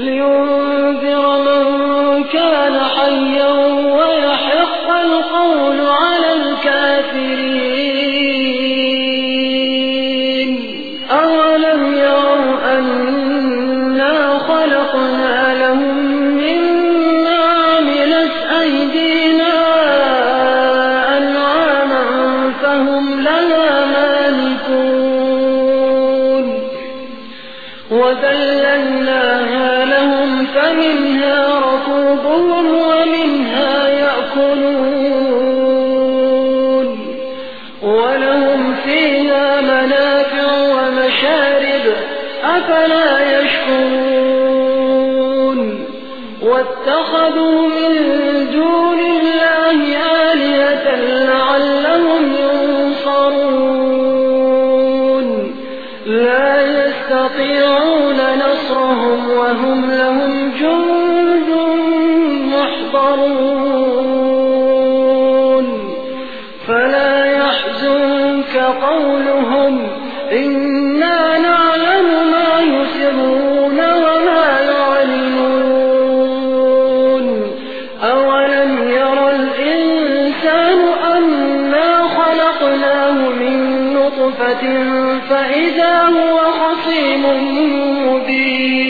لينذر من كان حيا ويحق القول على الكافرين. أولم يروا أنا خلقنا لهم مما عملت أيدينا أنعاما فهم لنا مالكون. وذللناها فمنها ركوبهم ومنها يأكلون. ولهم فيها منافع ومشارب أفلا يشكرون. واتخذوا من دون الله آلهة لعلهم ينصرون. لا يستطيعون نصرهم وهم محضرون فلا يحزنك قولهم. إنا نعلم ما يسرون وما يعلنون. أولم ير الإنسان أنا خلقناه من نطفة فإذا هو خصيم مبين.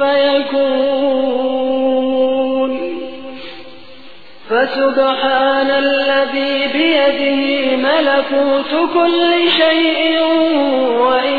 فيكون فسبحان الذي بيده ملكوت كل شيء ترجعون